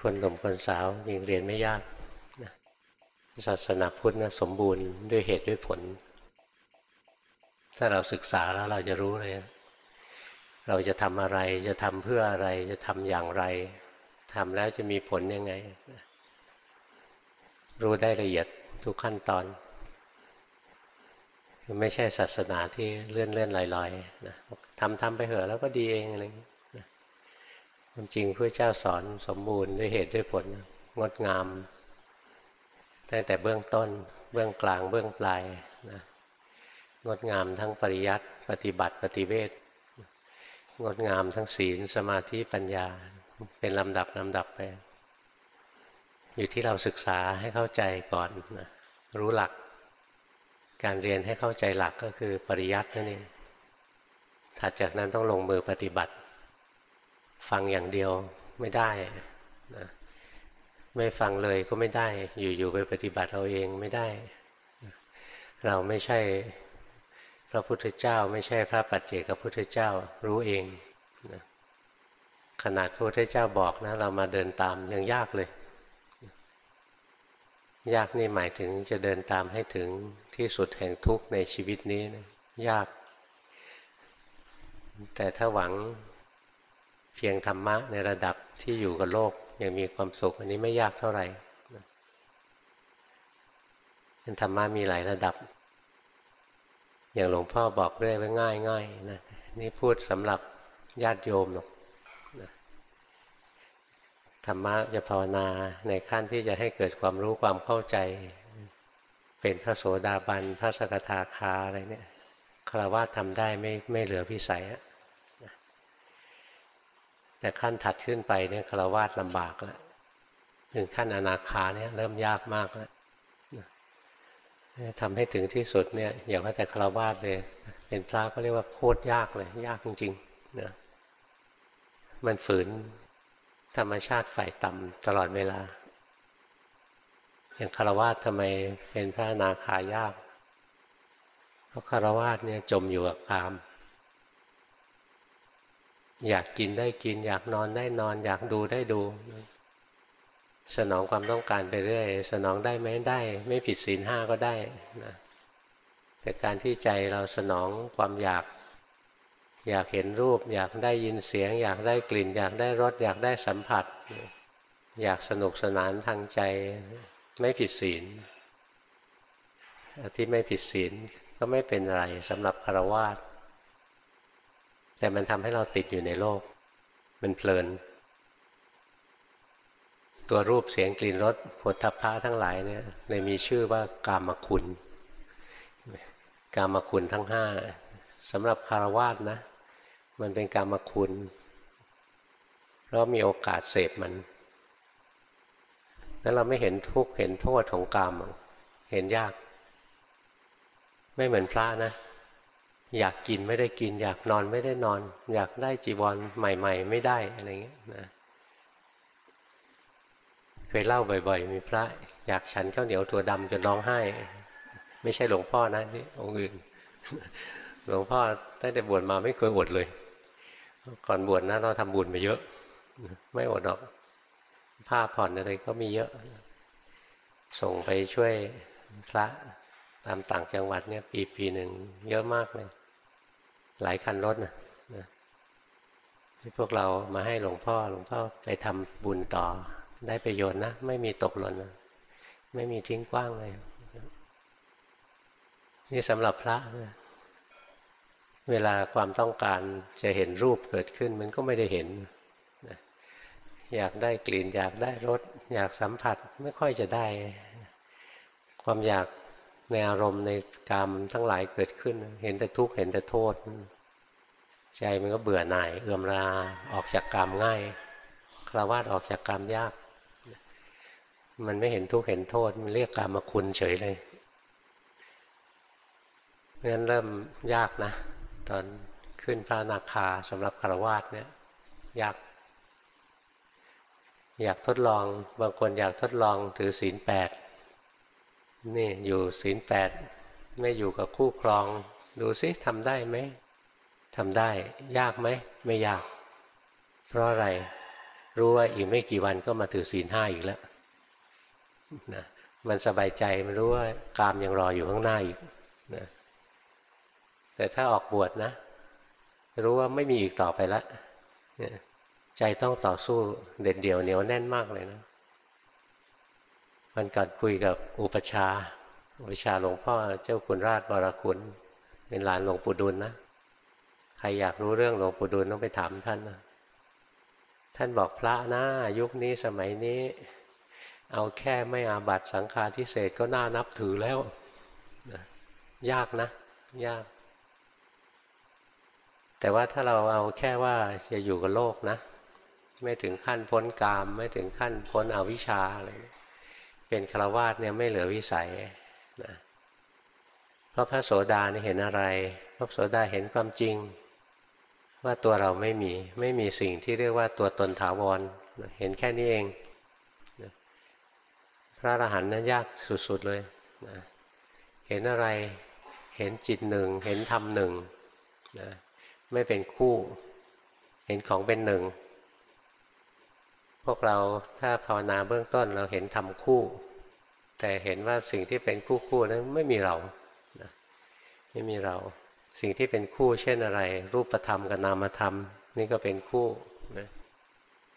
คนหนุ่มคนสาวยังเรียนไม่ยากนะศาสนาพุทธนะสมบูรณ์ด้วยเหตุด้วยผล ถ้าเราศึกษาแล้วเราจะรู้เลย เราจะทำอะไรจะทำเพื่ออะไรจะทำอย่างไรทำแล้วจะมีผลยังไง รู้ได้ละเอียดทุกขั้นตอนไม่ใช่ศาสนาที่เลื่อนเลื่อนลอยๆนะทำทำไปเหอะแล้วก็ดีเองอะไรอย่างนี้ ความจริงพระเจ้าสอนสมบูรณ์ด้วยเหตุด้วยผลงดงามตั้งแต่เบื้องต้นเบื้องกลางเบื้องปลายนะงดงามทั้งปริยัติปฏิบัติปฏิเวทงดงามทั้งศีลสมาธิปัญญาเป็นลำดับลำดับไป อยู่ที่เราศึกษาให้เข้าใจก่อนนะรู้หลัก การเรียนให้เข้าใจหลักก็คือปริยัตินั่นเองถัดจากนั้นต้องลงมือปฏิบัติ ฟังอย่างเดียวไม่ได้นะไม่ฟังเลยก็ไม่ได้ อยู่ๆไปปฏิบัติเราเองไม่ได้ เราไม่ใช่พระพุทธเจ้า ไม่ใช่พระปัจเจกพุทธเจ้ารู้เองนะขนาดพระพุทธเจ้าบอกนะ เรามาเดินตามยังยากเลย ยากนี่หมายถึงจะเดินตามให้ถึงที่สุดแห่งทุกข์ในชีวิตนี้นะยาก แต่ถ้าหวัง เพียงธรรมะในระดับที่อยู่กับโลกยังมีความสุข อันนี้ไม่ยากเท่าไหร่ธรรมะมีหลายระดับ อย่างหลวงพ่อบอกเรื่อยว่าง่ายง่ายนะนี่พูดสำหรับญาติโยมหรอกธรรมะจะภาวนาในขั้นที่จะให้เกิดความรู้ความเข้าใจ เป็นพระโสดาบันพระสกทาคาอะไรเนี่ยคารวะทำได้ไม่ไม่เหลือพิสัยอะ แต่ขั้นถัดขึ้นไปเนี่ยคารวะลำบากแล้วถึงขั้นอนาคาเนี่ยเริ่มยากมากแล้วทำให้ถึงที่สุดเนี่ยอย่างว่าแต่คารวะเลย เป็นพระก็เรียกว่าโคตรยากเลย ยากจริงๆนะมันฝืนธรรมชาติฝ่ายต่ำตลอดเวลา อย่างคารวะทำไมเป็นพระนาคายาก เพราะคารวะเนี่ยจมอยู่กับกาม อยากกินได้กิน อยากนอนได้นอน อยากดูได้ดู สนองความต้องการไปเรื่อย สนองได้ไหมได้ ไม่ผิดศีลห้าก็ได้นะแต่การที่ใจเราสนองความอยาก อยากเห็นรูป อยากได้ยินเสียง อยากได้กลิ่น อยากได้รสอยากได้สัมผัส อยากสนุกสนานทางใจ ไม่ผิดศีลที่ไม่ผิดศีลก็ไม่เป็นไรสำหรับคารวาส แต่มันทำให้เราติดอยู่ในโลก มันเพลิน ตัวรูปเสียงกลิ่นรสผลทัพพะทั้งหลายเนี่ยเลยมีชื่อว่ากามคุณ กามคุณทั้งห้าสำหรับคารวาสนะ มันเป็นกรรมคุณเพราะมีโอกาสเสพมันแล้วเราไม่เห็นทุกข์เห็นโทษของกรรมเห็นยาก ไม่เหมือนพระนะ อยากกินไม่ได้กิน อยากนอนไม่ได้นอน อยากได้จีวรใหม่ ๆ ไม่ได้อะไรเงี้ยนะเคยเล่าบ่อย ๆ มีพระ อยากฉันข้าวเหนียวตัวดำจนร้องไห้ ไม่ใช่หลวงพ่อนะนี่องค์อื่น หลวงพ่อตั้งแต่บวชมาไม่เคยอดเลย ก่อนบวชนะเราทำบุญมาเยอะ ไม่อดหรอกผ้าผ่อนอะไรก็มีเยอะ ส่งไปช่วยพระ ตามต่างจังหวัดเนี่ย ปีปีหนึ่งเยอะมากเลย หลายคันรถนะที่พวกเรามาให้หลวงพ่อหลวงพ่อไปทำบุญต่อ ได้ประโยชน์นะ ไม่มีตกหล่นนะไม่มีทิ้งกว้างเลยนี่สำหรับพระนะเวลาความต้องการจะเห็นรูปเกิดขึ้นมันก็ไม่ได้เห็น อยากได้กลิ่นอยากได้รสอยากสัมผัสไม่ค่อยจะได้ ความอยาก ในอารมณ์ในกรรมทั้งหลายเกิดขึ้น เห็นแต่ทุกข์เห็นแต่โทษ ใจมันก็เบื่อหน่าย เอื่อมราออกจากกรรมง่ายคราวาสออกจากกรรมยาก มันไม่เห็นทุกข์เห็นโทษ มันเรียกกรรมมาคุณเฉยเลยงั้นเริ่มยากนะ ตอนขึ้นพระนาคาสำหรับคารวาสเนี่ยอยาก อยากทดลองบางคนอยากทดลองถือศีลแปด นี่อยู่ศีลแปดไม่อยู่กับคู่ครอง ดูซิทำได้ไหมทำได้ ยากไหมไม่ยาก เพราะอะไรรู้ว่าอีกไม่กี่วันก็มาถือศีลห้าอีกแล้วนะมันสบายใจมันรู้ว่ากามยังรออยู่ข้างหน้าอีกนะแต่ถ้าออกบวชนะ รู้ว่าไม่มีอีกต่อไปแล้วใจต้องต่อสู้เด็ดเดี่ยวเหนียวแน่นมากเลยนะ มันก่อนคุยกับอุปชา อุปชาหลวงพ่อเจ้าคุณราชบรคุณ เป็นหลานหลวงปู่ดุลนะ ใครอยากรู้เรื่องหลวงปู่ดุลต้องไปถามท่านนะ ท่านบอกพระนะยุคนี้สมัยนี้ เอาแค่ไม่อาบัตสังฆาทิเศษก็น่านับถือแล้วนะยากนะ ยาก แต่ว่าถ้าเราเอาแค่ว่าจะอยู่กับโลกนะ ไม่ถึงขั้นพ้นกาม ไม่ถึงขั้นพ้นอวิชชาอะไร เป็นฆราวาสเนี่ยไม่เหลือวิสัยนะเพราะพระโสดาเนี่ยเห็นอะไร พระโสดาเห็นความจริง ว่าตัวเราไม่มีไม่มีสิ่งที่เรียกว่าตัวตนถาวรเห็นแค่นี้เองนะพระอรหันต์นั้นยากสุดๆเลยนะเห็นอะไรเห็นจิตหนึ่ง เห็นธรรมหนึ่งนะไม่เป็นคู่ เห็นของเป็นหนึ่ง พวกเราถ้าภาวนาเบื้องต้นเราเห็นทำคู่ แต่เห็นว่าสิ่งที่เป็นคู่คู่นั้นไม่มีเรานะไม่มีเรา สิ่งที่เป็นคู่เช่นอะไร รูปธรรมกับนามธรรม นี่ก็เป็นคู่นะ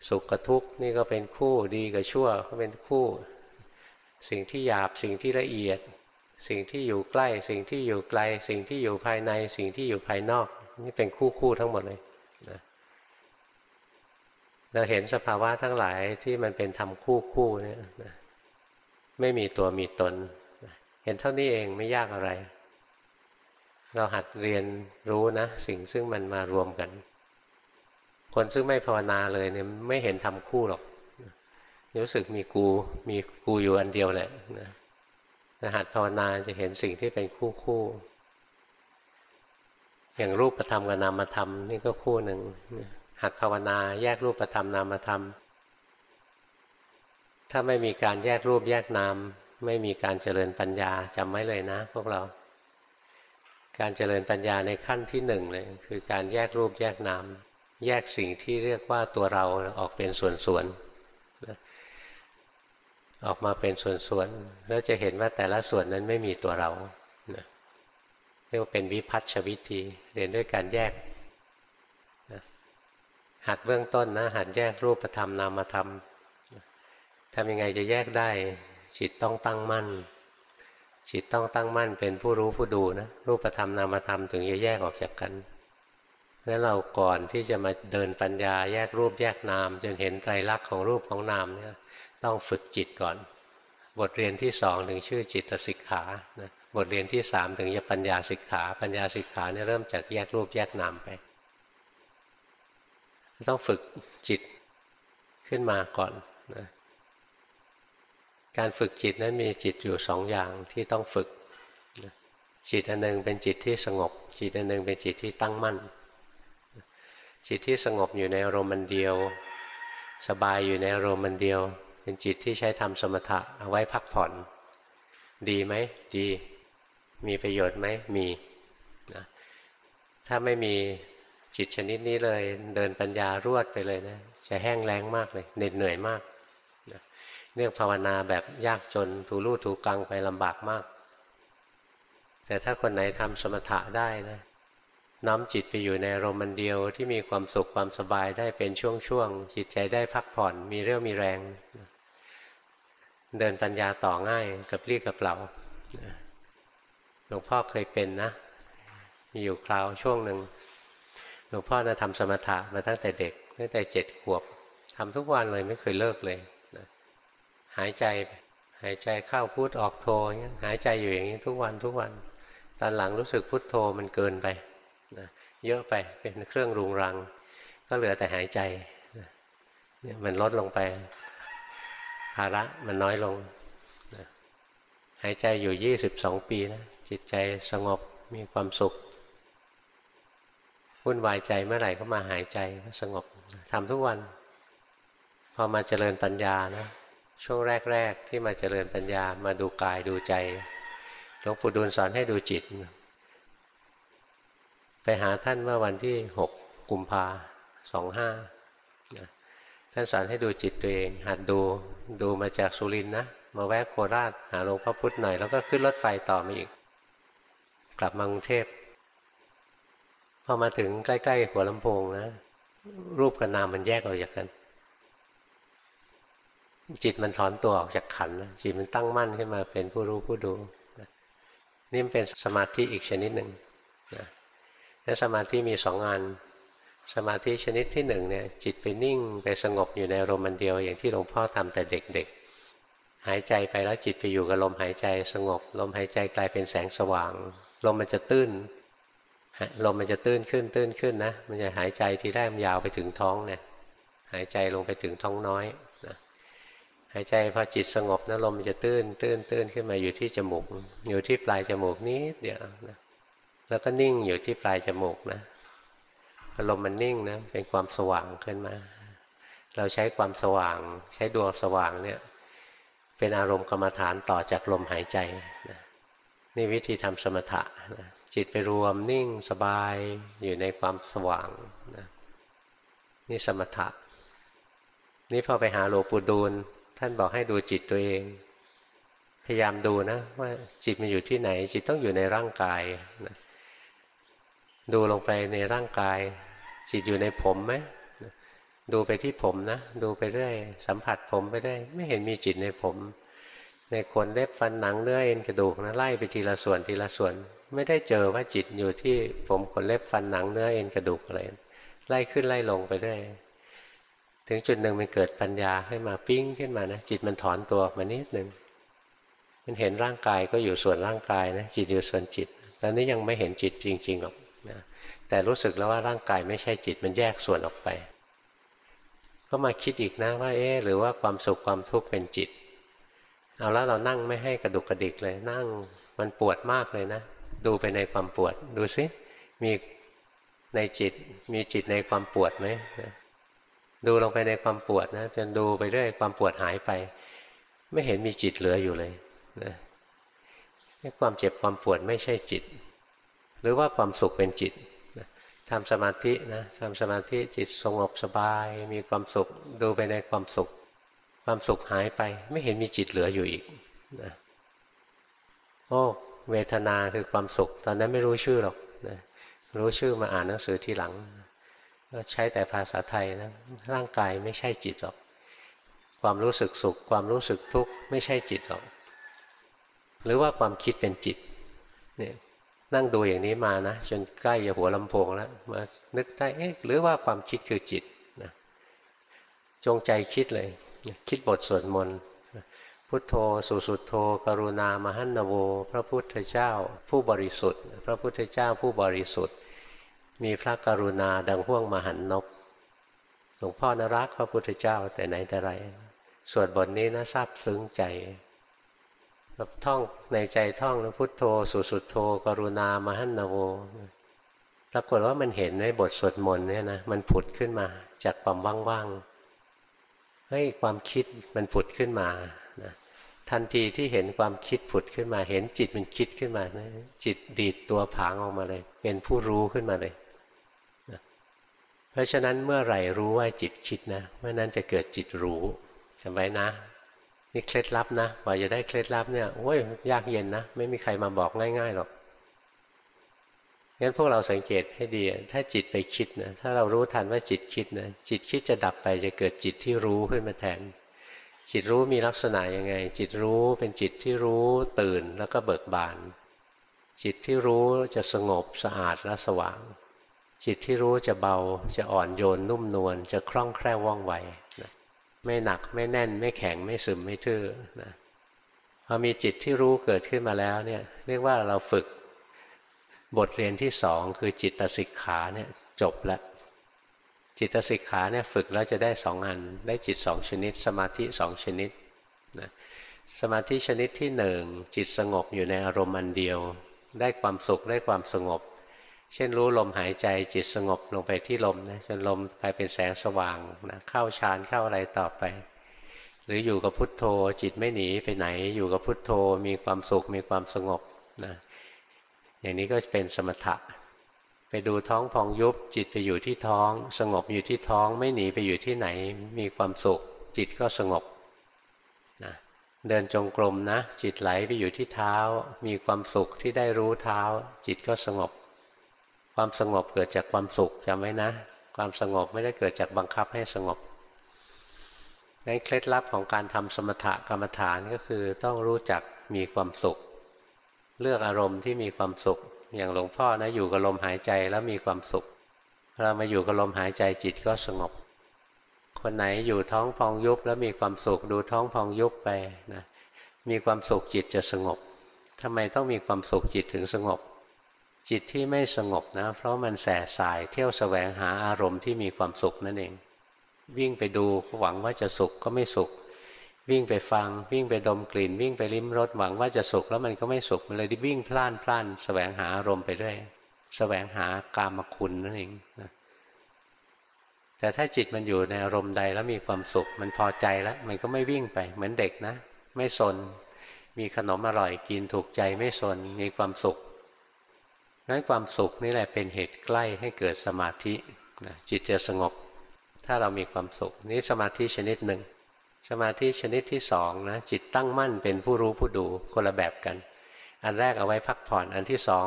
สุขกับทุกข์นี่ก็เป็นคู่ดีกับชั่วก็เป็นคู่ สิ่งที่หยาบสิ่งที่ละเอียด สิ่งที่อยู่ใกล้ สิ่งที่อยู่ไกล สิ่งที่อยู่ภายใน สิ่งที่อยู่ภายนอก นี่เป็นคู่คู่ทั้งหมดเลย เราเห็นสภาวะทั้งหลายที่มันเป็นธรรมคู่คู่เนี่ยไม่มีตัวมีตน เห็นเท่านี้เองไม่ยากอะไร เราหัดเรียนรู้นะ สิ่งซึ่งมันมารวมกัน คนซึ่งไม่ภาวนาเลยเนี่ยไม่เห็นทำคู่หรอก รู้สึกมีกูมีกูอยู่อันเดียวแหละนะหัดภาวนาจะเห็นสิ่งที่เป็นคู่คู่อย่างรูปธรรมกับนามธรรมนี่ก็คู่หนึ่ง หัดภาวนาแยกรูปธรรมนามธรรม ถ้าไม่มีการแยกรูปแยกนาม ไม่มีการเจริญปัญญาจำไว้เลยนะ พวกเรา การเจริญปัญญาในขั้นที่หนึ่งเลยคือการแยกรูปแยกนาม แยกสิ่งที่เรียกว่าตัวเราออกเป็นส่วนๆออกมาเป็นส่วนๆแล้วจะเห็นว่าแต่ละส่วนนั้นไม่มีตัวเราเรียกว่าเป็นวิพัฒชวิธีเรียนด้วยการแยก หัดเบื้องต้นนะ หัดแยกรูปธรรมนามธรรมทำยังไงจะแยกได้จิตต้องตั้งมั่นจิตต้องตั้งมั่นเป็นผู้รู้ผู้ดูนะรูปธรรมนามธรรมถึงจะแยกออกจากกันเพราะเราก่อนที่จะมาเดินปัญญาแยกรูปแยกนาม จนเห็นไตรลักษณ์ของรูปของนามเนี่ยต้องฝึกจิตก่อน บทเรียนที่สองถึงชื่อจิตสิกขานะบทเรียนที่สามถึงจะปัญญาสิกขา ปัญญาสิกขาเนี่ยเริ่มจากแยกรูปแยกนามไป ต้องฝึกจิตขึ้นมาก่อนนะการฝึกจิตนั้นมีจิตอยู่สองอย่างที่ต้องฝึกนะจิตอันหนึ่งเป็นจิตที่สงบ จิตอันหนึ่งเป็นจิตที่ตั้งมั่น จิตที่สงบอยู่ในอารมณ์เดียว สบายอยู่ในอารมณ์เดียว เป็นจิตที่ใช้ทำสมถะเอาไว้พักผ่อน ดีไหมดี มีประโยชน์ไหมมีนะถ้าไม่มี จิตชนิดนี้เลย เดินปัญญารวดไปเลยนะจะแห้งแล้งมากเลยเหน็ดเหนื่อยมากเรื่องภาวนาแบบยากจนถูรูถูกังไปลำบากมาก แต่ถ้าคนไหนทำสมถะได้นะน้อมจิตไปอยู่ในอารมณ์มันเดียวที่มีความสุขความสบายได้เป็นช่วงๆจิตใจได้พักผ่อนมีเรี่ยวมีแรง เดินปัญญาต่อง่ายกับเรียกับเปล่าหลวงพ่อเคยเป็นนะ มีอยู่คราวช่วงหนึ่ง หลวงพ่อนะทำสมถะมาตั้งแต่เด็กตั้งแต่เจ็ดขวบทำทุกวันเลยไม่เคยเลิกเลยนะหายใจหายใจเข้าพุทออกโทเงี้ยหายใจอยู่อย่างนี้ทุกวันทุกวัน ตอนหลังรู้สึกพุทโทมันเกินไปนะเยอะไปเป็นเครื่องรุงรัง ก็เหลือแต่หายใจเนี่ยมันลดลงไปภาระมันน้อยลงนะหายใจอยู่ยี่สิบสองปีนะจิตใจสงบมีความสุข วุ่นวายใจเมื่อไหร่ก็มาหายใจสงบทำทุกวัน พอมาเจริญปัญญานะช่วงแรก ๆ ที่มาเจริญปัญญามาดูกายดูใจหลวงปู่ดูลสอนให้ดูจิต ไปหาท่านเมื่อวันที่หกกุมภาสองห้าท่านสอนให้ดูจิตตัวเองหัดดูดูมาจากสุรินนะมาแวะโคราชหาหลวงพ่อพุธหน่อยแล้วก็ขึ้นรถไฟต่อมาอีก กลับมากรุงเทพ อมาถึงใกล้ๆหัวลำโพงนะ รูปกับนามมันแยกออกจากกัน จิตมันถอนตัวออกจากขันจิตมันตั้งมั่นขึ้นมาเป็นผู้รู้ผู้ดูนี่เป็นสมาธิอีกชนิดหนึ่งนะและสมาธิมีสองงาน สมาธิชนิดที่หนึ่งเนี่ยจิตไปนิ่งไปสงบอยู่ในอารมณ์เดียว อย่างที่หลวงพ่อทำแต่เด็กๆ หายใจไปแล้วจิตไปอยู่กับลมหายใจสงบ ลมหายใจกลายเป็นแสงสว่าง ลมมันจะตื้น ลมมันจะตื้นขึ้นตื้นขึ้นนะ มันจะหายใจทีแรกมันยาวไปถึงท้องเนี่ยหายใจลงไปถึงท้องน้อยนะหายใจพอจิตสงบนะลมมันจะตื้นตื้นตื้นขึ้นมาอยู่ที่จมูก อยู่ที่ปลายจมูกนิดเดียวนะแล้วก็นิ่งอยู่ที่ปลายจมูกนะอารมณ์มันนิ่งนะเป็นความสว่างขึ้นมา เราใช้ความสว่าง ใช้ดวงสว่างเนี่ยเป็นอารมณ์กรรมฐานต่อจากลมหายใจนะนี่วิธีทำสมถะนะ จิตไปรวมนิ่งสบายอยู่ในความสว่างนะนี่สมถะ นี่พอไปหาหลวงปู่ดูล ท่านบอกให้ดูจิตตัวเอง พยายามดูนะ ว่าจิตมันอยู่ที่ไหน จิตต้องอยู่ในร่างกายนะดูลงไปในร่างกาย จิตอยู่ในผมไหมดูไปที่ผมนะ ดูไปเรื่อยสัมผัสผมไปได้ ไม่เห็นมีจิตในผม ในขนเล็บฟันหนังเนื้อเอ็นกระดูกนะไล่ไปทีละส่วนทีละส่วน ไม่ได้เจอว่าจิตอยู่ที่ผมขนเล็บฟันหนังเนื้อเอ็นกระดูกอะไรไล่ขึ้นไล่ลงไปเรื่อยถึงจุดหนึ่งมันเกิดปัญญาขึ้นมาปิ้งขึ้นมานะจิตมันถอนตัวออกมานิดหนึ่งมันเห็นร่างกายก็อยู่ส่วนร่างกายนะจิตอยู่ส่วนจิตตอนนี้ยังไม่เห็นจิตจริงๆหรอกนะแต่รู้สึกแล้วว่าร่างกายไม่ใช่จิตมันแยกส่วนออกไป ก็มาคิดอีกนะว่าเอ๊หรือว่าความสุขความทุกข์เป็นจิต เอาแล้วเรานั่งไม่ให้กระดุกกระดิกเลย นั่งมันปวดมากเลยนะ ดูไปในความปวด ดูสิมีในจิตมีจิตในความปวดไหมดูลงไปในความปวดนะจนดูไปเรื่อยความปวดหายไป ไม่เห็นมีจิตเหลืออยู่เลยนะความเจ็บความปวดไม่ใช่จิต หรือว่าความสุขเป็นจิตทำสมาธินะทำสมาธิจิตสงบสบาย มีความสุข ดูไปในความสุข ความสุขหายไป ไม่เห็นมีจิตเหลืออยู่อีกนะโอ้เวทนาคือความสุข ตอนนั้นไม่รู้ชื่อหรอกนะรู้ชื่อมาอ่านหนังสือทีหลังก็ใช้แต่ภาษาไทยนะร่างกายไม่ใช่จิตหรอก ความรู้สึกสุข ความรู้สึกทุกข์ไม่ใช่จิตหรอก หรือว่าความคิดเป็นจิตเนี่ยนั่งดูอย่างนี้มานะจนใกล้จะหัวลำโพงแล้วมานึกได้เอ๊ะหรือว่าความคิดคือจิตนะจงใจคิดเลย คิดบทสวดมนต์พุทโธสุสุโธ กรุณามหันนโว พระพุทธเจ้าผู้บริสุทธิ์ พระพุทธเจ้าผู้บริสุทธิ์ มีพระกรุณาดังห่วงมหันนบหลวงพ่อนรักพระพุทธเจ้าแต่ไหนแต่ไรสวดบทนี้นะซาบซึ้งใจท่องในใจท่องแล้วพุทโธ สุสุโธ กรุณามหันนโวปรากฏว่ามันเห็นในบทสวดมนต์เนี่ยนะมันผุดขึ้นมาจากความว่างๆ เฮ้ยความคิดมันผุดขึ้นมานะทันทีที่เห็นความคิดผุดขึ้นมาเห็นจิตมันคิดขึ้นมานะจิตดีดตัวผางออกมาเลย เป็นผู้รู้ขึ้นมาเลยนะเพราะฉะนั้นเมื่อไหร่รู้ว่าจิตคิดนะเมื่อนั้นจะเกิดจิตรู้จำไว้นะนี่เคล็ดลับนะกว่าจะได้เคล็ดลับเนี่ยโอ้ยยากเย็นนะ ไม่มีใครมาบอกง่ายๆหรอก งั้นพวกเราสังเกตให้ดี ถ้าจิตไปคิดนะถ้าเรารู้ทันว่าจิตคิดนะจิตคิดจะดับไปจะเกิดจิตที่รู้ขึ้นมาแทน จิตรู้มีลักษณะยังไง จิตรู้เป็นจิตที่รู้ตื่นแล้วก็เบิกบาน จิตที่รู้จะสงบสะอาดและสว่าง จิตที่รู้จะเบาจะอ่อนโยนนุ่มนวลจะคล่องแคล่วว่องไวนะไม่หนักไม่แน่นไม่แข็งไม่ซึมไม่ทื่อนะพอมีจิตที่รู้เกิดขึ้นมาแล้วเนี่ยเรียกว่าเราฝึก บทเรียนที่สองคือจิตสิกขาเนี่ยจบแล้วจิตสิกขาเนี่ยฝึกแล้วจะได้สองอัน ได้จิตสองชนิด สมาธิสองชนิดนะสมาธิชนิดที่หนึ่งจิตสงบอยู่ในอารมณ์อันเดียว ได้ความสุขได้ความสงบ เช่นรู้ลมหายใจจิตสงบลงไปที่ลมนะจนลมกลายเป็นแสงสว่างนะเข้าฌานเข้าอะไรต่อไป หรืออยู่กับพุทโธจิตไม่หนีไปไหนอยู่กับพุทโธมีความสุขมีความสงบนะ อย่างนี้ก็เป็นสมถะ ไปดูท้องพองยุบจิตไปอยู่ที่ท้อง สงบอยู่ที่ท้องไม่หนีไปอยู่ที่ไหน มีความสุข จิตก็สงบนะเดินจงกรมนะ จิตไหลไปอยู่ที่เท้า มีความสุขที่ได้รู้เท้า จิตก็สงบ ความสงบเกิดจากความสุขจำไว้นะ ความสงบไม่ได้เกิดจากบังคับให้สงบงั้นเคล็ดลับของการทำสมถกรรมฐานก็คือต้องรู้จักมีความสุข เลือกอารมณ์ที่มีความสุข อย่างหลวงพ่อนะอยู่กับลมหายใจแล้วมีความสุขเรามาอยู่กับลมหายใจจิตก็สงบ คนไหนอยู่ท้องพองยุบแล้วมีความสุขดูท้องพองยุบไปนะมีความสุขจิตจะสงบทำไมต้องมีความสุขจิตถึงสงบ จิตที่ไม่สงบนะ เพราะมันแสสายเที่ยวสแสวงหาอารมณ์ที่มีความสุขนั่นเอง วิ่งไปดูหวังว่าจะสุขก็ไม่สุข วิ่งไปฟัง วิ่งไปดมกลิ่น วิ่งไปลิ้มรสหวังว่าจะสุขแล้วมันก็ไม่สุขมันเลยได้วิ่งพล่านพล่านสแสวงหาอารมณ์ไปด้วยสแสวงหากามคุณนั่นเองนะแต่ถ้าจิตมันอยู่ในอารมณ์ใดแล้วมีความสุข มันพอใจแล้ว มันก็ไม่วิ่งไป เหมือนเด็กนะ ไม่สน มีขนมอร่อยกินถูกใจไม่สนมีความสุขนั้นความสุขนี่แหละเป็นเหตุใกล้ให้เกิดสมาธิจิตจะสงบ ถ้าเรามีความสุข นี่สมาธิชนิดหนึ่ง สมาธิชนิดที่สองนะจิตตั้งมั่นเป็นผู้รู้ผู้ดูคนละแบบกัน อันแรกเอาไว้พักผ่อนอันที่สอง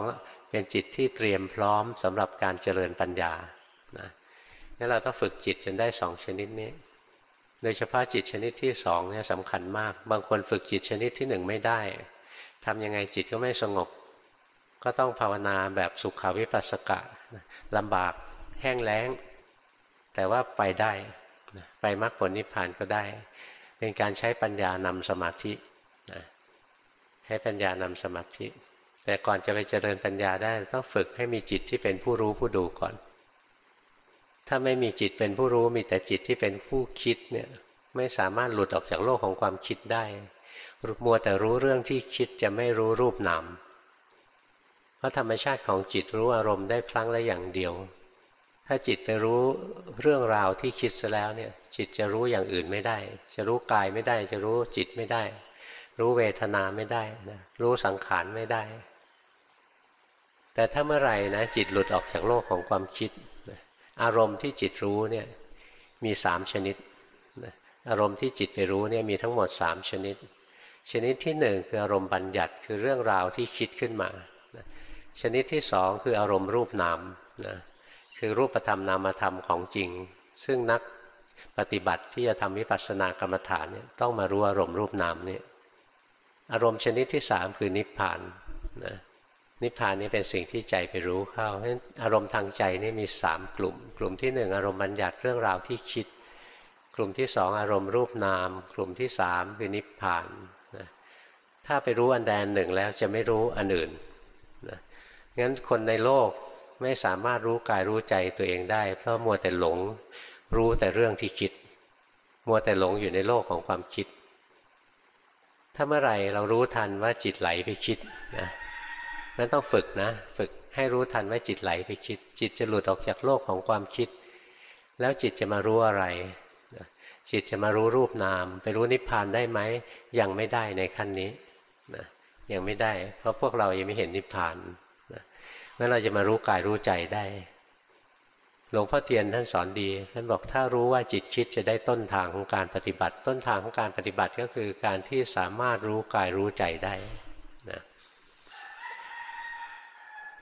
เป็นจิตที่เตรียมพร้อมสำหรับการเจริญปัญญานะนี่เราต้องฝึกจิตจนได้สองชนิดนี้ โดยเฉพาะจิตชนิดที่สองเนี่ยสำคัญมาก บางคนฝึกจิตชนิดที่หนึ่งไม่ได้ทำยังไงจิตก็ไม่สงบ ก็ต้องภาวนาแบบสุขาวิปัสสกะลำบากแห้งแล้ง แต่ว่าไปได้ ไปมรรคผลนิพพานก็ได้ เป็นการใช้ปัญญานำสมาธิให้ปัญญานำสมาธิ แต่ก่อนจะไปเจริญปัญญาได้ต้องฝึกให้มีจิตที่เป็นผู้รู้ผู้ดูก่อน ถ้าไม่มีจิตเป็นผู้รู้มีแต่จิตที่เป็นผู้คิดเนี่ยไม่สามารถหลุดออกจากโลกของความคิดได้มัวแต่รู้เรื่องที่คิดจะไม่รู้รูปนามเพราะธรรมชาติของจิตรู้อารมณ์ได้ครั้งละอย่างเดียว ถ้าจิตไปรู้เรื่องราวที่คิดซะแล้วเนี่ยจิตจะรู้อย่างอื่นไม่ได้ จะรู้กายไม่ได้ จะรู้จิตไม่ได้ รู้เวทนาไม่ได้นะรู้สังขารไม่ได้ แต่ถ้าเมื่อไหร่นะจิตหลุดออกจากโลกของความคิด อารมณ์ที่จิตรู้เนี่ยมีสามชนิด อารมณ์ที่จิตไปรู้เนี่ยมีทั้งหมดสามชนิด ชนิดที่หนึ่งคืออารมณ์บัญญัติคือเรื่องราวที่คิดขึ้นมา ชนิดที่สองคืออารมณ์รูปนามนะ คือรูปธรรมนามธรรมของจริง ซึ่งนักปฏิบัติที่จะทำวิปัสสนากรรมฐานเนี่ยต้องมารู้อารมณ์รูปนามนี่อารมณ์ชนิดที่สามคือนิพพานนะนิพพานนี้เป็นสิ่งที่ใจไปรู้เข้าเพราะฉะนั้นอารมณ์ทางใจนี่มีสามกลุ่ม กลุ่มที่หนึ่งอารมณ์บัญญัติเรื่องราวที่คิด กลุ่มที่สองอารมณ์รูปนาม กลุ่มที่สามคือนิพพานนะถ้าไปรู้อันใดอันหนึ่งแล้วจะไม่รู้อันอื่นนะงั้นคนในโลก ไม่สามารถรู้กายรู้ใจตัวเองได้ เพราะมัวแต่หลง รู้แต่เรื่องที่คิด มัวแต่หลงอยู่ในโลกของความคิด ถ้าเมื่อไหร่เรารู้ทันว่าจิตไหลไปคิดนะนั้นต้องฝึกนะ ฝึกให้รู้ทันว่าจิตไหลไปคิด จิตจะหลุดออกจากโลกของความคิด แล้วจิตจะมารู้อะไร จิตจะมารู้รูปนาม ไปรู้นิพพานได้ไหมยังไม่ได้ในขั้นนี้นะยังไม่ได้ เพราะพวกเรายังไม่เห็นนิพพาน งั้นเราจะมารู้กายรู้ใจได้ หลวงพ่อเทียนท่านสอนดี ท่านบอกถ้ารู้ว่าจิตคิดจะได้ต้นทางของการปฏิบัติ ต้นทางของการปฏิบัติก็คือการที่สามารถรู้กายรู้ใจได้นะ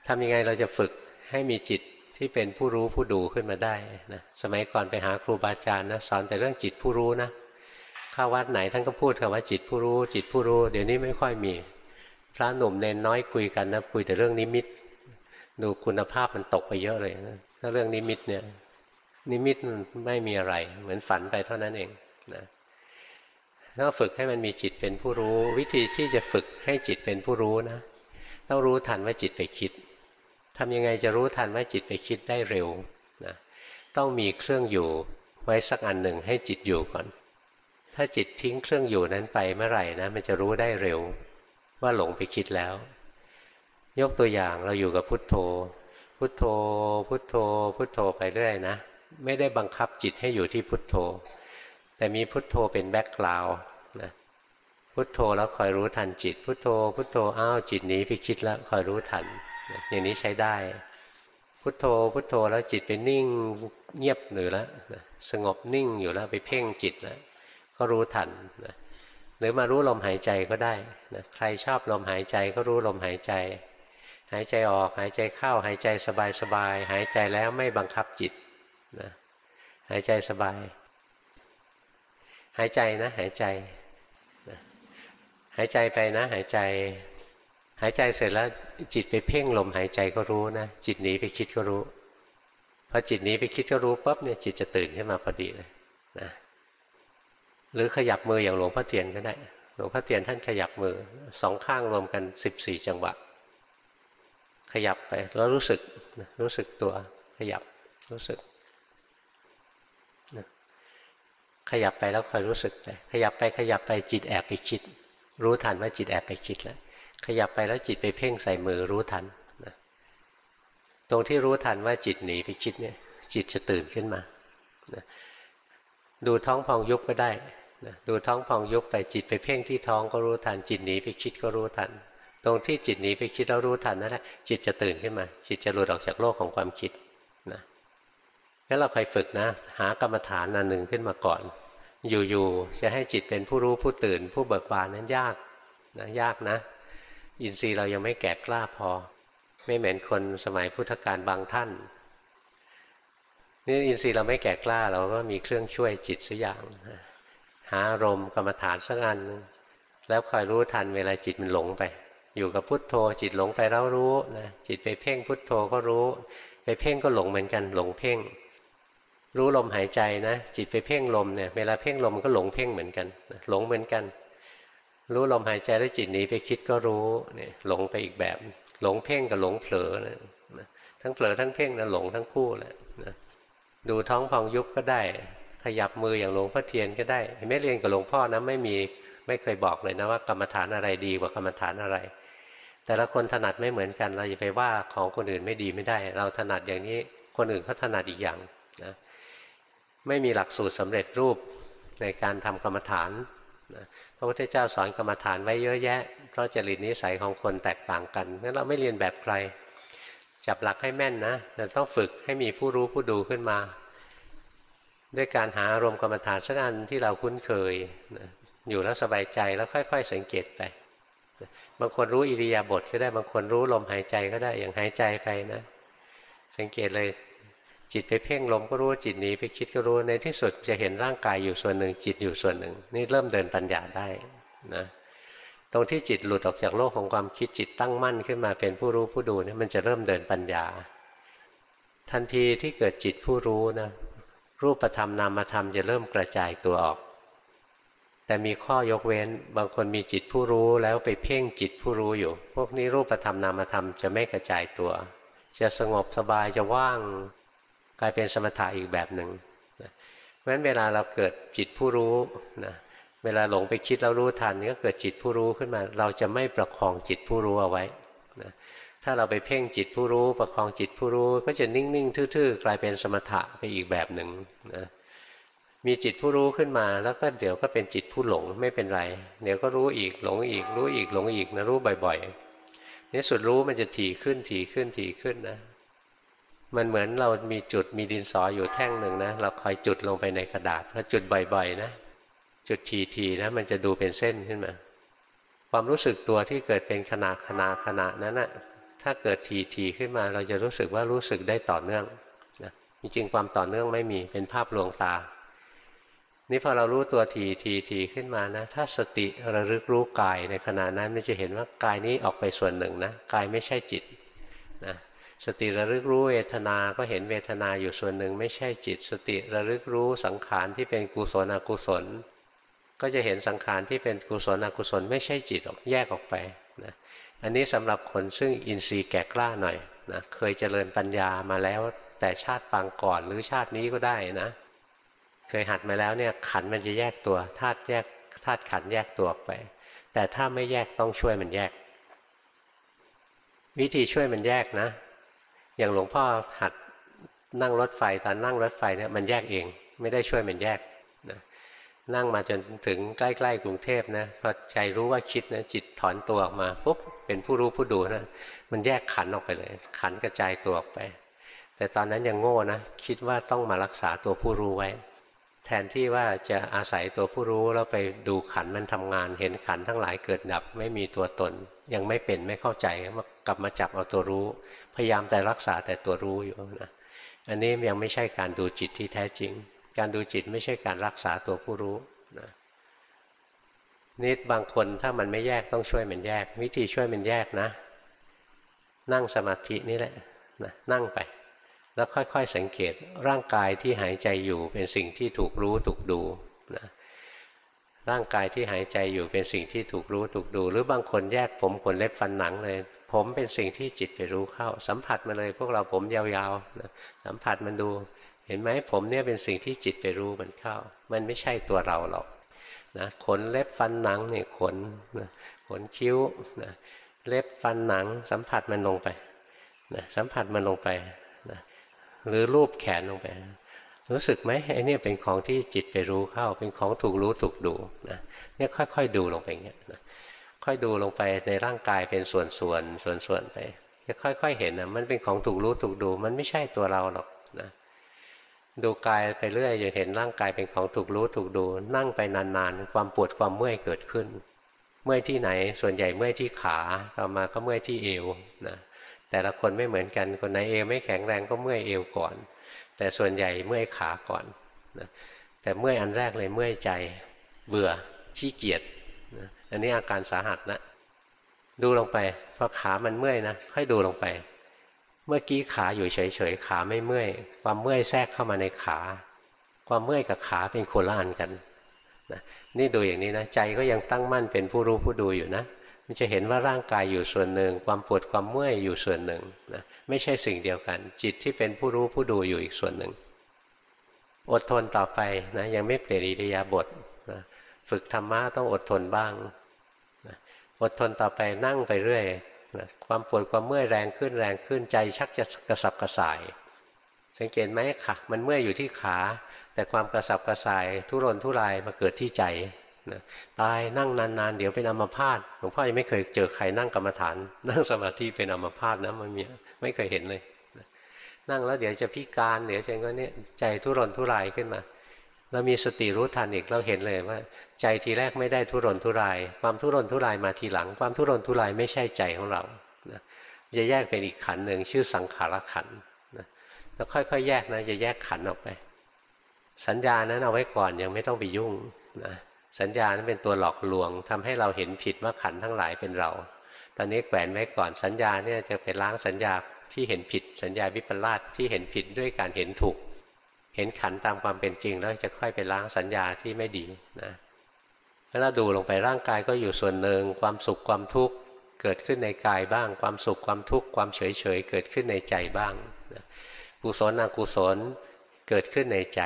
ทำยังไงเราจะฝึกให้มีจิตที่เป็นผู้รู้ผู้ดูขึ้นมาได้นะสมัยก่อนไปหาครูบาอาจารย์นะสอนแต่เรื่องจิตผู้รู้นะข้าวัดไหนท่านก็พูดคำว่าจิตผู้รู้ จิตผู้รู้ เดี๋ยวนี้ไม่ค่อยมี พระหนุ่มเนนน้อยคุยกันนะคุยแต่เรื่องนิมิต ดูคุณภาพมันตกไปเยอะเลยนะถ้าเรื่องนิมิตเนี่ย นิมิตมันไม่มีอะไร เหมือนฝันไปเท่านั้นเองนะถ้าฝึกให้มันมีจิตเป็นผู้รู้ วิธีที่จะฝึกให้จิตเป็นผู้รู้นะ ต้องรู้ทันว่าจิตไปคิดทำยังไงจะรู้ทันว่าจิตไปคิดได้เร็วนะต้องมีเครื่องอยู่ไว้สักอันหนึ่งให้จิตอยู่ก่อน ถ้าจิตทิ้งเครื่องอยู่นั้นไปเมื่อไหร่นะมันจะรู้ได้เร็ว ว่าหลงไปคิดแล้ว ยกตัวอย่างเราอยู่กับพุทโธ พุทโธ พุทโธ พุทโธไปเรื่อยนะไม่ได้บังคับจิตให้อยู่ที่พุทโธ แต่มีพุทโธเป็นแบ็กกราวนะพุทโธแล้วคอยรู้ทันจิต พุทโธ พุทโธอ้าวจิตหนีไปคิดแล้วคอยรู้ทันอย่างนี้ใช้ได้ พุทโธพุทโธแล้วจิตไปนิ่งเงียบหรือแล้วสงบนิ่งอยู่แล้วไปเพ่งจิตแล้วก็รู้ทันนะหรือมารู้ลมหายใจก็ได้นะใครชอบลมหายใจก็รู้ลมหายใจ หายใจออกหายใจเข้าหายใจสบายสบายหายใจแล้วไม่บังคับจิตนะหายใจสบาย หายใจนะ หายใจนะหายใจไปนะ หายใจ หายใจเสร็จแล้วจิตไปเพ่งลมหายใจก็รู้นะจิตหนีไปคิดก็รู้พอจิตหนีไปคิดก็รู้ปั๊บเนี่ยจิตจะตื่นขึ้นมาพอดีเลยนะหรือขยับมืออย่างหลวงพ่อเทียนก็ได้ หลวงพ่อเทียนท่านขยับมือสองข้างรวมกันสิบสี่จังหวะ ขยับไปแล้วรู้สึกรู้สึกตัวขยับรู้สึก ขยับไปแล้วคอยรู้สึกไปขยับไปขยับไปจิตแอบไปคิด รู้ทันว่าจิตแอบไปคิดแล้วขยับไปแล้วจิตไปเพ่งใส่มือรู้ทันนะตรงที่รู้ทันว่าจิตหนีไปคิดเนี่ย จิตจะตื่นขึ้นมานะดูท้องพองยุบก็ได้นะดูท้องพองยุบไปจิตไปเพ่งที่ท้องก็รู้ทัน จิตหนีไปคิดก็รู้ทัน ตรงที่จิตหนีไปคิดแล้วรู้ทันนั่นแหละจิตจะตื่นขึ้นมา จิตจะหลุดออกจากโลกของความคิดนะงั้นเราใครฝึกนะ หากรรมฐานอันหนึ่งขึ้นมาก่อน อยู่ๆจะให้จิตเป็นผู้รู้ผู้ตื่น ผู้เบิกบานนั้นยากนะยากนะ อินทรีย์เรายังไม่แก่กล้าพอ ไม่เหมือนคนสมัยพุทธกาลบางท่านนี่อินทรีย์เราไม่แก่กล้าเราก็มีเครื่องช่วยจิตสักอย่างหาอารมณ์กรรมฐานสักอันแล้วคอยรู้ทันเวลาจิตมันหลงไป อยู่กับพุทโธ จิตหลงไปแล้วรู้นะจิตไปเพ่งพุทโธก็รู้ ไปเพ่งก็หลงเหมือนกันหลงเพ่ง รู้ลมหายใจนะ จิตไปเพ่งลมเนี่ยเวลาเพ่งลมก็หลงเพ่งเหมือนกัน หลงเหมือนกัน รู้ลมหายใจแล้วจิตหนีไปคิดก็รู้เนี่ยหลงไปอีกแบบ หลงเพ่งกับหลงเผลอนะทั้งเผลอทั้งเพ่งนะหลงทั้งคู่แหละนะดูท้องพองยุบก็ได้ ขยับมืออย่างหลวงพ่อเทียนก็ได้ไม่เรียนกับหลวงพ่อนะไม่มีไม่เคยบอกเลยนะว่ากรรมฐานอะไรดีกว่ากรรมฐานอะไร แต่ละคนถนัดไม่เหมือนกัน เราอย่าไปว่าของคนอื่นไม่ดีไม่ได้ เราถนัดอย่างนี้คนอื่นเขาถนัดอีกอย่างนะไม่มีหลักสูตรสำเร็จรูปในการทำกรรมฐานนะพระพุทธเจ้าสอนกรรมฐานไว้เยอะแยะ เพราะจริตนิสัยของคนแตกต่างกันงั้นเราไม่เรียนแบบใคร จับหลักให้แม่นนะเราต้องฝึกให้มีผู้รู้ผู้ดูขึ้นมา ด้วยการหาอารมณ์กรรมฐานสักอันที่เราคุ้นเคยนะอยู่แล้วสบายใจแล้วค่อย ๆ สังเกตไป บางคนรู้อิริยาบถก็ได้บางคนรู้ลมหายใจก็ได้อย่างหายใจไปนะ สังเกตเลยจิตไปเพ่งลมก็รู้จิตหนีไปคิดก็รู้ในที่สุดจะเห็นร่างกายอยู่ส่วนหนึ่ง จิตอยู่ส่วนหนึ่ง นี่เริ่มเดินปัญญาได้นะตรงที่จิตหลุดออกจากโลกของความคิดจิตตั้งมั่นขึ้นมาเป็นผู้รู้ผู้ดูเนี่ยมันจะเริ่มเดินปัญญา ทันทีที่เกิดจิตผู้รู้นะรูปธรรมนามธรรมจะเริ่มกระจายตัวออก แต่มีข้อยกเว้น บางคนมีจิตผู้รู้แล้วไปเพ่งจิตผู้รู้อยู่ พวกนี้รูปธรรมนามธรรมจะไม่กระจายตัว จะสงบสบายจะว่างกลายเป็นสมถะอีกแบบหนึ่งเพราะฉะนั้นเวลาเราเกิดจิตผู้รู้นะเวลาหลงไปคิดแล้วรู้ทันก็เกิดจิตผู้รู้ขึ้นมา เราจะไม่ประคองจิตผู้รู้เอาไว้นะถ้าเราไปเพ่งจิตผู้รู้ ประคองจิตผู้รู้ ก็จะนิ่งๆทื่อๆ กลายเป็นสมถะไปอีกแบบหนึ่งนะ มีจิตผู้รู้ขึ้นมา แล้วก็เดี๋ยวก็เป็นจิตผู้หลงไม่เป็นไร เดี๋ยวก็รู้อีกหลงอีก รู้อีกหลงอีกนะรู้บ่อยๆในสุดรู้มันจะถี่ขึ้นถี่ขึ้นถี่ขึ้นนะ มันเหมือนเรามีจุดมีดินสออยู่แท่งหนึ่งนะเราคอยจุดลงไปในกระดาษพอจุดบ่อยๆนะ จุดทีทีนะมันจะดูเป็นเส้นขึ้นมาความรู้สึกตัวที่เกิดเป็นขณะขณะขณะนั้นน่ะถ้าเกิดทีทีขึ้นมาเราจะรู้สึกว่ารู้สึกได้ต่อเนื่องนะจริงๆความต่อเนื่องไม่มีเป็นภาพลวงตา นี่พอเรารู้ตัวทีทีทีขึ้นมานะ ถ้าสติระลึกรู้กายในขณะนั้นมันจะเห็นว่ากายนี้ออกไปส่วนหนึ่งนะกายไม่ใช่จิตนะสติระลึกรู้เวทนา ก็เห็นเวทนาอยู่ส่วนหนึ่งไม่ใช่จิต สติระลึกรู้สังขารที่เป็นกุศลอกุศล ก็จะเห็นสังขารที่เป็นกุศลอกุศล ไม่ใช่จิตออกแยกออกไปนะอันนี้สำหรับคนซึ่งอินทรีย์แก่กล้าหน่อยนะเคยเจริญปัญญามาแล้วแต่ชาติปางก่อนหรือชาตินี้ก็ได้นะ เคยหัดมาแล้วเนี่ยขันมันจะแยกตัวธาตุแยกธาตุขันแยกตัวออกไป แต่ถ้าไม่แยกต้องช่วยมันแยก วิธีช่วยมันแยกนะ อย่างหลวงพ่อหัดนั่งรถไฟตอนนั่งรถไฟเนี่ยมันแยกเอง ไม่ได้ช่วยมันแยกนั่งมาจนถึงใกล้ๆกรุงเทพนะพอใจรู้ว่าคิดนะจิตถอนตัวออกมาปุ๊บเป็นผู้รู้ผู้ดูนะมันแยกขันออกไปเลย ขันกระจายตัวออกไป แต่ตอนนั้นยังโง่นะคิดว่าต้องมารักษาตัวผู้รู้ไว้ แทนที่ว่าจะอาศัยตัวผู้รู้แล้วไปดูขันมันทำงาน เห็นขันทั้งหลายเกิดดับไม่มีตัวตน ยังไม่เป็นไม่เข้าใจกลับมาจับเอาตัวรู้ พยายามแต่รักษาแต่ตัวรู้อยู่นะอันนี้ยังไม่ใช่การดูจิตที่แท้จริง การดูจิตไม่ใช่การรักษาตัวผู้รู้นะนิดบางคนถ้ามันไม่แยกต้องช่วยมันแยก วิธีช่วยมันแยกนะ นั่งสมาธินี่แหละนะนั่งไป แล้วค่อยๆสังเกตร่างกายที่หายใจอยู่เป็นสิ่งที่ถูกรู้ถูกดูนะร่างกายที่หายใจอยู่เป็นสิ่งที่ถูกรู้ถูกดู หรือบางคนแยกผมขนเล็บฟันหนังเลย ผมเป็นสิ่งที่จิตไปรู้เข้า สัมผัสมาเลย พวกเราผมยาวๆนะสัมผัสมันดู เห็นไหมผมเนี่ยเป็นสิ่งที่จิตไปรู้มันเข้า มันไม่ใช่ตัวเราหรอกนะขนเล็บฟันหนังเนี่ยขนนะขนคิ้วนะเล็บฟันหนัง สัมผัสมันลงไปนะสัมผัสมันลงไป หรือรูปแขนลงไป รู้สึกไหมไอ้นี่เป็นของที่จิตไปรู้เข้า เป็นของถูกรู้ถูกดูนะเนี่ยค่อยๆดูลงไปอย่างเงี้ยนะค่อยดูลงไปในร่างกายเป็นส่วนๆส่วนๆไปจะค่อย ๆ เห็นนะมันเป็นของถูกรู้ถูกดู มันไม่ใช่ตัวเราหรอกนะดูกายไปเรื่อยจนเห็นร่างกายเป็นของถูกรู้ถูกดู นั่งไปนานๆ ความปวดความเมื่อยเกิดขึ้น เมื่อยที่ไหนส่วนใหญ่เมื่อยที่ขาต่อมาก็เมื่อยที่เอวนะ แต่ละคนไม่เหมือนกัน คนไหนเอวไม่แข็งแรงก็เมื่อยเอวก่อน แต่ส่วนใหญ่เมื่อยขาก่อนนะแต่เมื่อยอันแรกเลยเมื่อยใจ เบื่อขี้เกียจนะอันนี้อาการสาหัสนะดูลงไปพอขามันเมื่อยนะค่อยดูลงไป เมื่อกี้ขาอยู่เฉยๆขาไม่เมื่อย ความเมื่อยแทรกเข้ามาในขา ความเมื่อยกับขาเป็นโคละอันกันนะนี่ดูอย่างนี้นะใจก็ยังตั้งมั่นเป็นผู้รู้ผู้ดูอยู่นะ มันจะเห็นว่าร่างกายอยู่ส่วนหนึ่ง ความปวดความเมื่อยอยู่ส่วนหนึ่งนะไม่ใช่สิ่งเดียวกัน จิตที่เป็นผู้รู้ผู้ดูอยู่อีกส่วนหนึ่ง อดทนต่อไปนะยังไม่เปลี่ยนอิริยาบถนะฝึกธรรมะต้องอดทนบ้างนะอดทนต่อไปนั่งไปเรื่อยนะความปวดความเมื่อยแรงขึ้นแรงขึ้นใจชักจะกระสับกระส่าย สังเกตไหมค่ะ มันเมื่อยอยู่ที่ขา แต่ความกระสับกระส่าย ทุรนทุรายมาเกิดที่ใจ นะตายนั่งนานๆ เดี๋ยวเป็นอัมพาตหลวงพ่อยังไม่เคยเจอใครนั่งกรรมฐาน นั่งสมาธิเป็นอัมพาตนะมันมีไม่เคยเห็นเลยนะนั่งแล้วเดี๋ยวจะพิการเดี๋ยวจะก็เนี่ยใจทุรนทุรายขึ้นมาเรามีสติรู้ทันอีกเราเห็นเลยว่า ใจทีแรกไม่ได้ทุรนทุราย ความทุรนทุรายมาทีหลัง ความทุรนทุรายไม่ใช่ใจของเรานะจะแยกเป็นอีกขันหนึ่งชื่อสังขารขันนะแล้วค่อยๆ แยกนะจะแยกขันออกไป สัญญานั้นเอาไว้ก่อนยังไม่ต้องไปยุ่งนะ สัญญานั้นเป็นตัวหลอกลวงทำให้เราเห็นผิดว่าขันทั้งหลายเป็นเรา ตอนนี้แขวนไว้ก่อนสัญญาเนี่ยจะไปล้างสัญญาที่เห็นผิด สัญญาวิปลาสที่เห็นผิดด้วยการเห็นถูก เห็นขันตามความเป็นจริง แล้วจะค่อยไปล้างสัญญาที่ไม่ดีนะแล้วเราดูลงไปร่างกายก็อยู่ส่วนหนึ่งความสุขความทุกข์เกิดขึ้นในกายบ้าง ความสุขความทุกข์ความเฉยเฉยเกิดขึ้นในใจบ้างกุศลอกุศลเกิดขึ้นในใจ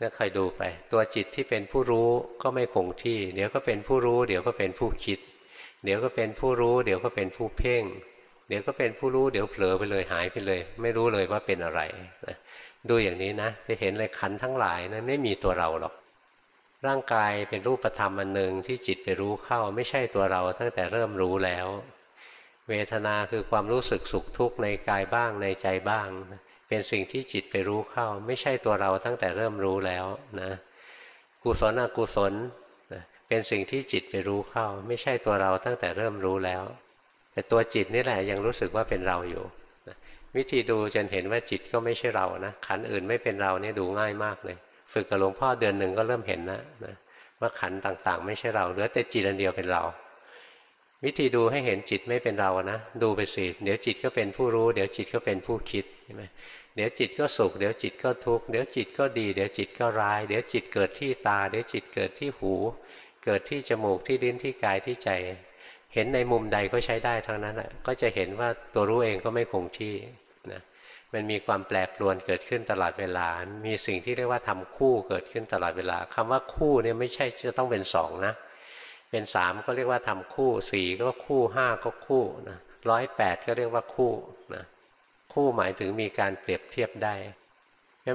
นะนี่คอยดูไป ตัวจิตที่เป็นผู้รู้ก็ไม่คงที่ เดี๋ยวก็เป็นผู้รู้ เดี๋ยวก็เป็นผู้คิด เดี๋ยวก็เป็นผู้รู้ เดี๋ยวก็เป็นผู้เพ่ง เดี๋ยวก็เป็นผู้รู้ เดี๋ยวเผลอไปเลยหายไปเลย ไม่รู้เลยว่าเป็นอะไรนะดูอย่างนี้นะจะเห็นเลยขันทั้งหลายนะั้นไม่มีตัวเราหรอก ร่างกายเป็นรูปธรรมอันหนึ่งที่จิตไปรู้เข้า ไม่ใช่ตัวเราตั้งแต่เริ่มรู้แล้ว เวทนาคือความรู้สึกสุขทุกข์ในกายบ้างในใจบ้าง เป็นสิ่งที่จิตไปรู้เข้า ไม่ใช่ตัวเราตั้งแต่เริ่มรู้แล้วนะกุศลอกุศลนะเป็นสิ่งที่จิตไปรู้เข้า ไม่ใช่ตัวเราตั้งแต่เริ่มรู้แล้ว แต่ตัวจิตนี่แหละยังรู้สึกว่าเป็นเราอยู่นะวิธีดูจนเห็นว่าจิตก็ไม่ใช่เรานะขันอื่นไม่เป็นเราเนี่ยดูง่ายมากเลย ฝึกกับหลวงพ่อเดือนหนึ่งก็เริ่มเห็นนะนะว่าขันต่างๆ ไม่ใช่เราเหลือแต่จิตอันเดียวเป็นเรา วิธีดูให้เห็นจิตไม่เป็นเรานะดูไปสิเดี๋ยวจิตก็เป็นผู้รู้ เดี๋ยวจิตก็เป็นผู้คิดใช่ไหมเดี๋ยวจิตก็สุขเดี๋ยวจิตก็ทุกข์เดี๋ยวจิตก็ดี เดี๋ยวจิตก็ร้าย เดี๋ยวจิตเกิดที่ตา เดี๋ยวจิตเกิดที่หู เกิดที่จมูกที่ลิ้นที่กายที่ใจ เห็นในมุมใดก็ใช้ได้ทั้งนั้นแหะก็จะเห็นว่าตัวรู้เองก็ไม่คงที่นะมันมีความแปรปรวนเกิดขึ้นตลอดเวลา มีสิ่งที่เรียกว่าทำคู่เกิดขึ้นตลอดเวลาคำว่าคู่เนี่ยไม่ใช่จะต้องเป็นสองนะ เป็นสามก็เรียกว่าทำคู่สี่ก็คู่ห้าก็คู่นะร้อยแปดก็เรียกว่าคู่นะคู่หมายถึงมีการเปรียบเทียบได้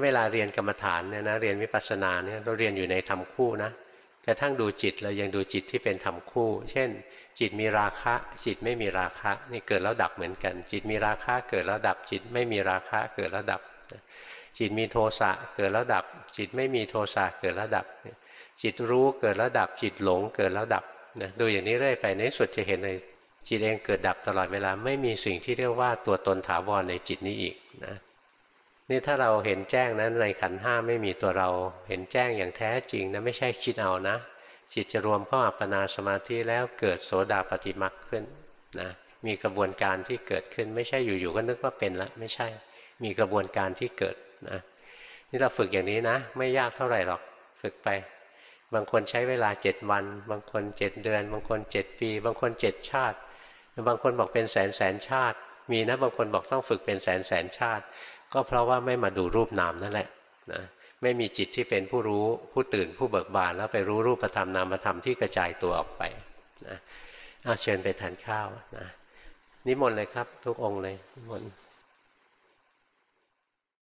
เวลาเรียนกรรมฐานเนี่ยนะเรียนวิปัสสนาเนี่ยเราเรียนอยู่ในธรรมคู่นะกระทั่งดูจิตเรายังดูจิตที่เป็นธรรมคู่ เช่น จิตมีราคะ จิตไม่มีราคะ นี่เกิดแล้วดับเหมือนกัน จิตมีราคะเกิดแล้วดับจิตไม่มีราคะเกิดแล้วดับ จิตมีโทสะเกิดแล้วดับ จิตไม่มีโทสะเกิดแล้วดับ จิตรู้เกิดแล้วดับ จิตหลงเกิดแล้วดับนะดูอย่างนี้เรื่อยไปในสุดจะเห็นเลยจิตเองเกิดดับตลอดเวลาไม่มีสิ่งที่เรียกว่าตัวตนถาวรในจิตนี้อีกนะนี่ถ้าเราเห็นแจ้งนั้นในขันห้าไม่มีตัวเรา เห็นแจ้งอย่างแท้จริงนะไม่ใช่คิดเอานะ จิตจะรวมเข้าอัปปนาสมาธิแล้วเกิดโสดาปฏิมักขึ้นนะมีกระบวนการที่เกิดขึ้นไม่ใช่อยู่ๆก็นึกว่าเป็นละไม่ใช่ มีกระบวนการที่เกิด นะนี่เราฝึกอย่างนี้นะ ไม่ยากเท่าไหร่หรอกฝึกไป บางคนใช้เวลาเจ็ดวัน บางคนเจ็ดเดือน บางคนเจ็ดปี บางคนเจ็ดชาติ บางคนบอกเป็นแสนแสนชาติ มีนะบางคนบอกต้องฝึกเป็นแสนแสนชาติ ก็เพราะว่าไม่มาดูรูปนามนั่นแหละนะไม่มีจิตที่เป็นผู้รู้ผู้ตื่นผู้เบิกบานแล้วไปรู้รูปธรรมนามธรรมที่กระจายตัวออกไปนะเอาเชิญไปทานข้าวนะนิมนต์เลยครับ ทุกองค์เลยนิมนต์